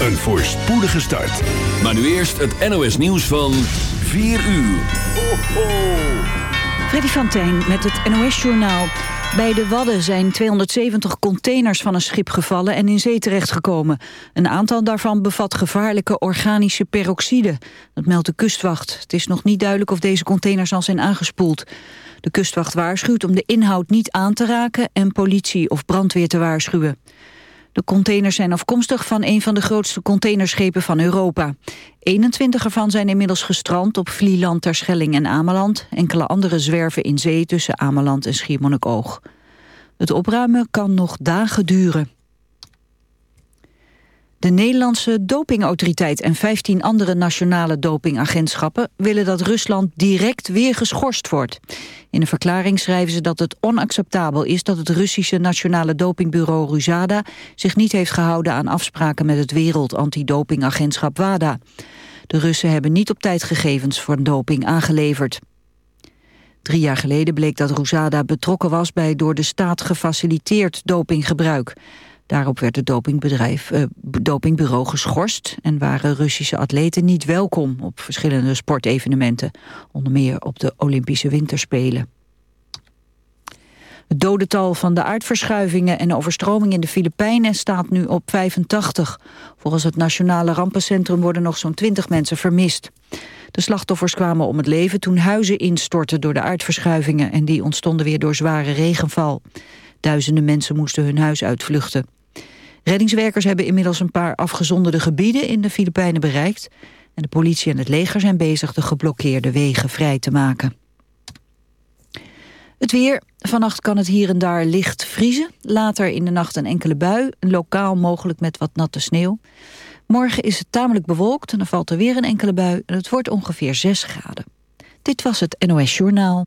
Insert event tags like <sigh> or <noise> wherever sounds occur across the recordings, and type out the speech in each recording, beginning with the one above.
een voorspoedige start. Maar nu eerst het NOS nieuws van 4 uur. Ho, ho. Freddy van Tijn met het NOS-journaal. Bij de Wadden zijn 270 containers van een schip gevallen en in zee terechtgekomen. Een aantal daarvan bevat gevaarlijke organische peroxide. Dat meldt de kustwacht. Het is nog niet duidelijk of deze containers al zijn aangespoeld. De kustwacht waarschuwt om de inhoud niet aan te raken... en politie of brandweer te waarschuwen. De containers zijn afkomstig van een van de grootste containerschepen van Europa. 21 ervan zijn inmiddels gestrand op Vlieland, Terschelling en Ameland. Enkele andere zwerven in zee tussen Ameland en Schiermonnikoog. Het opruimen kan nog dagen duren. De Nederlandse dopingautoriteit en 15 andere nationale dopingagentschappen willen dat Rusland direct weer geschorst wordt. In een verklaring schrijven ze dat het onacceptabel is dat het Russische nationale dopingbureau Ruzada zich niet heeft gehouden aan afspraken met het wereld antidopingagentschap WADA. De Russen hebben niet op tijd gegevens voor doping aangeleverd. Drie jaar geleden bleek dat Ruzada betrokken was bij door de staat gefaciliteerd dopinggebruik. Daarop werd het dopingbedrijf, uh, dopingbureau geschorst... en waren Russische atleten niet welkom op verschillende sportevenementen. Onder meer op de Olympische Winterspelen. Het dodental van de aardverschuivingen en overstroming in de Filipijnen staat nu op 85. Volgens het Nationale Rampencentrum worden nog zo'n 20 mensen vermist. De slachtoffers kwamen om het leven toen huizen instortten door de aardverschuivingen... en die ontstonden weer door zware regenval. Duizenden mensen moesten hun huis uitvluchten. Reddingswerkers hebben inmiddels een paar afgezonderde gebieden in de Filipijnen bereikt. En de politie en het leger zijn bezig de geblokkeerde wegen vrij te maken. Het weer. Vannacht kan het hier en daar licht vriezen. Later in de nacht een enkele bui. Lokaal mogelijk met wat natte sneeuw. Morgen is het tamelijk bewolkt en dan valt er weer een enkele bui. En het wordt ongeveer 6 graden. Dit was het NOS Journaal.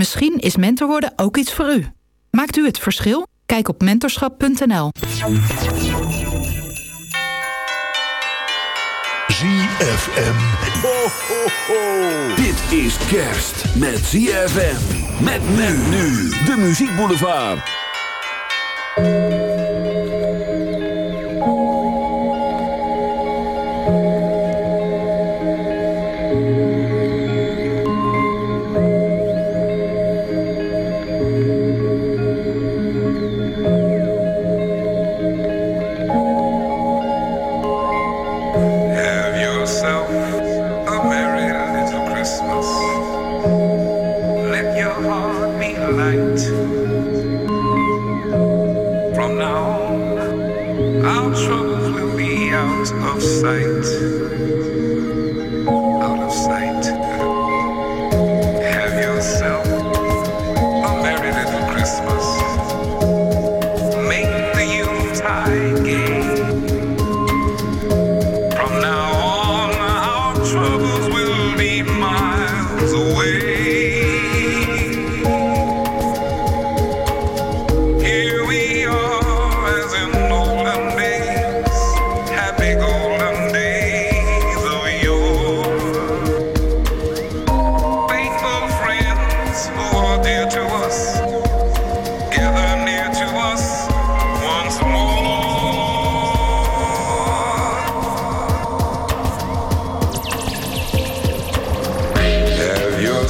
Misschien is mentor worden ook iets voor u. Maakt u het verschil? Kijk op mentorschap.nl. ZFM. Ho, ho, ho. Dit is kerst met ZFM. Met men nu. De Muziek Boulevard.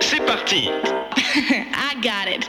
c'est parti. <laughs> I got it.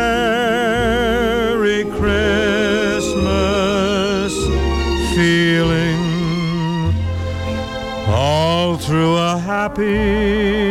happy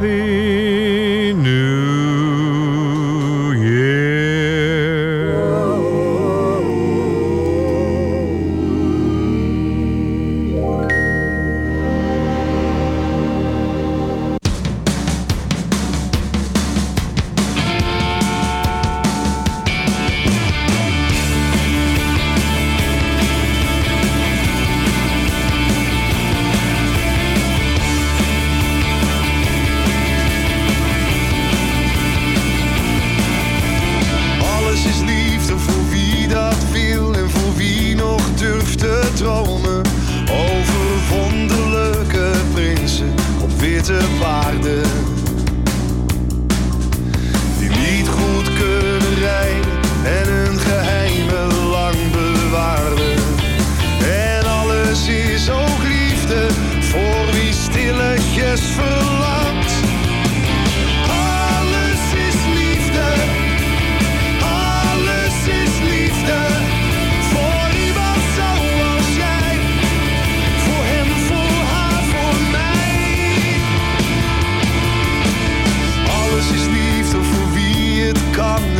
Happy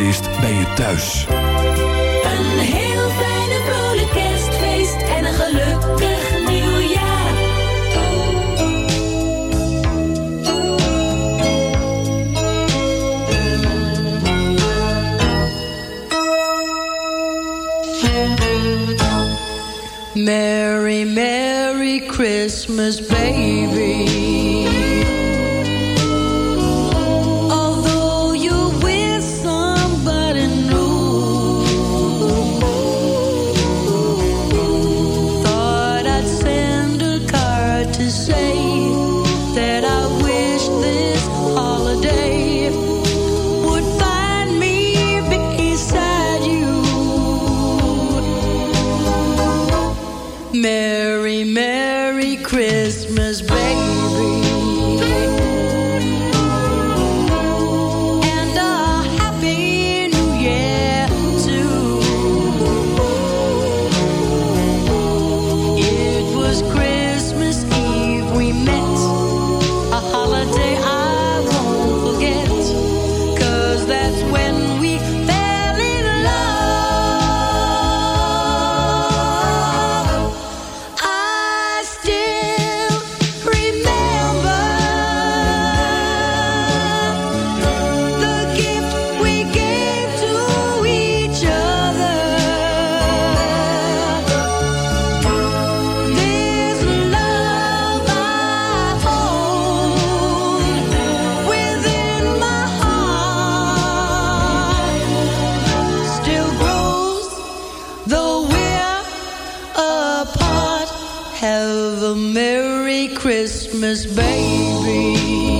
kerstfeest bij je thuis. Een heel fijne vrolijk kerstfeest en een gelukkig nieuwjaar. Merry, Merry Christmas, baby. Merry Christmas, baby.